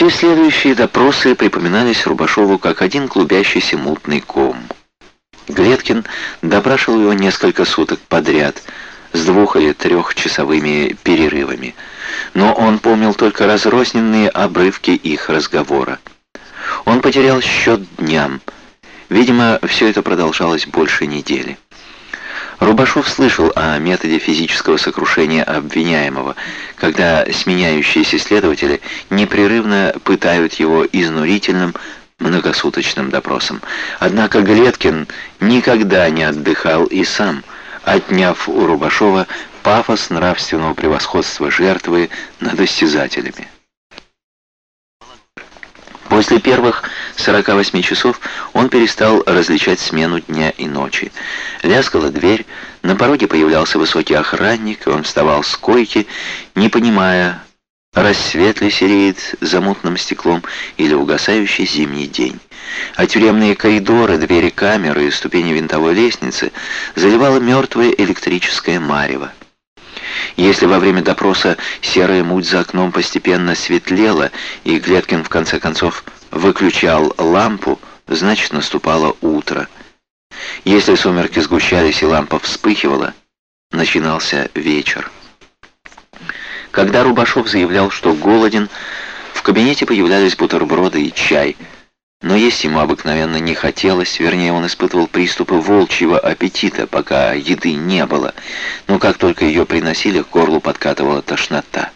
Все следующие допросы припоминались Рубашову как один клубящийся мутный ком. Глеткин допрашивал его несколько суток подряд, с двух- или трехчасовыми перерывами. Но он помнил только разрозненные обрывки их разговора. Он потерял счет дням. Видимо, все это продолжалось больше недели. Рубашов слышал о методе физического сокрушения обвиняемого, когда сменяющиеся следователи непрерывно пытают его изнурительным многосуточным допросом. Однако Глеткин никогда не отдыхал и сам, отняв у Рубашова пафос нравственного превосходства жертвы над истязателями. После первых 48 часов он перестал различать смену дня и ночи. Лязгала дверь, на пороге появлялся высокий охранник, он вставал с койки, не понимая, рассвет ли сереет за мутным стеклом или угасающий зимний день. А тюремные коридоры, двери камеры и ступени винтовой лестницы заливало мертвое электрическое марево. Если во время допроса серая муть за окном постепенно светлела, и Глеткин в конце концов выключал лампу, значит наступало утро. Если сумерки сгущались и лампа вспыхивала, начинался вечер. Когда Рубашов заявлял, что голоден, в кабинете появлялись бутерброды и чай – но есть ему обыкновенно не хотелось, вернее, он испытывал приступы волчьего аппетита, пока еды не было, но как только ее приносили, к горлу подкатывала тошнота.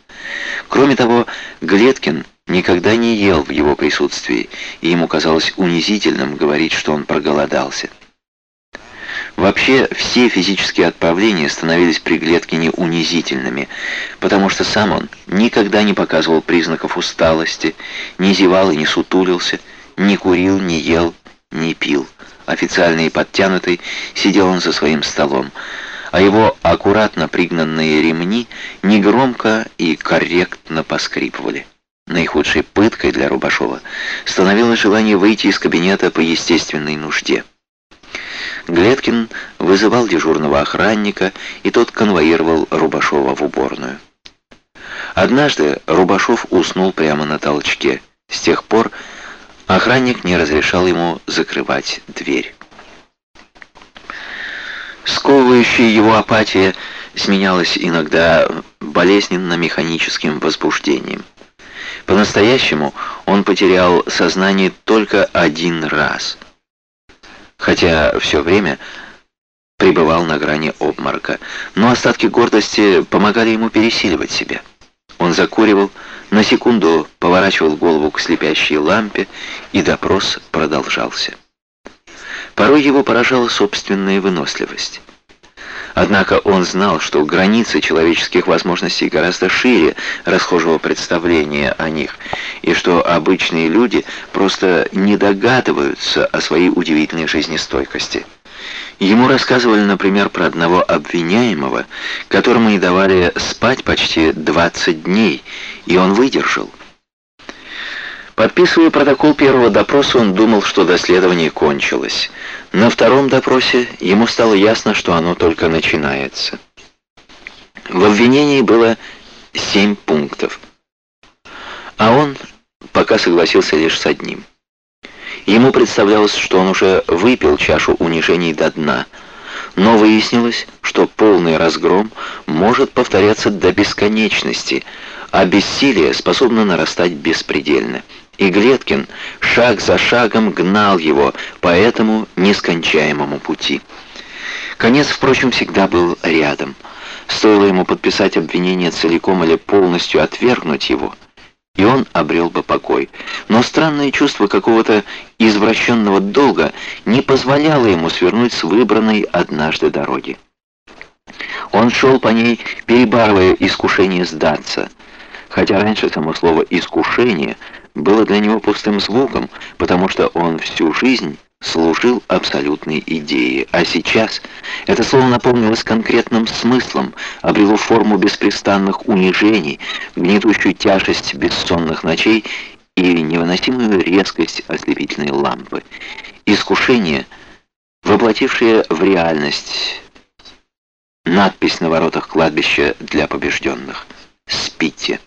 Кроме того, Глеткин никогда не ел в его присутствии, и ему казалось унизительным говорить, что он проголодался. Вообще, все физические отправления становились при Глеткине унизительными, потому что сам он никогда не показывал признаков усталости, не зевал и не сутулился, не курил, не ел, не пил. Официальный и подтянутый сидел он за своим столом, а его аккуратно пригнанные ремни негромко и корректно поскрипывали. Наихудшей пыткой для Рубашова становилось желание выйти из кабинета по естественной нужде. Глеткин вызывал дежурного охранника, и тот конвоировал Рубашова в уборную. Однажды Рубашов уснул прямо на толчке. С тех пор Охранник не разрешал ему закрывать дверь. Сковывающая его апатия сменялась иногда болезненно-механическим возбуждением. По-настоящему он потерял сознание только один раз, хотя все время пребывал на грани обморока, но остатки гордости помогали ему пересиливать себя. Он закуривал, на секунду поворачивал голову к слепящей лампе, и допрос продолжался. Порой его поражала собственная выносливость. Однако он знал, что границы человеческих возможностей гораздо шире расхожего представления о них, и что обычные люди просто не догадываются о своей удивительной жизнестойкости. Ему рассказывали, например, про одного обвиняемого, которому не давали спать почти 20 дней, и он выдержал. Подписывая протокол первого допроса, он думал, что доследование кончилось. На втором допросе ему стало ясно, что оно только начинается. В обвинении было семь пунктов, а он пока согласился лишь с одним. Ему представлялось, что он уже выпил чашу унижений до дна, но выяснилось, что полный разгром может повторяться до бесконечности, а бессилие способно нарастать беспредельно. И Глеткин шаг за шагом гнал его по этому нескончаемому пути. Конец, впрочем, всегда был рядом. Стоило ему подписать обвинение целиком или полностью отвергнуть его – и он обрел бы покой. Но странное чувство какого-то извращенного долга не позволяло ему свернуть с выбранной однажды дороги. Он шел по ней, перебарывая искушение сдаться, хотя раньше само слово «искушение» было для него пустым звуком, потому что он всю жизнь служил абсолютной идее, а сейчас это слово наполнилось конкретным смыслом, обрело форму беспрестанных унижений, гнетущую тяжесть бессонных ночей и невыносимую резкость ослепительной лампы. Искушение, воплотившее в реальность надпись на воротах кладбища для побежденных «Спите».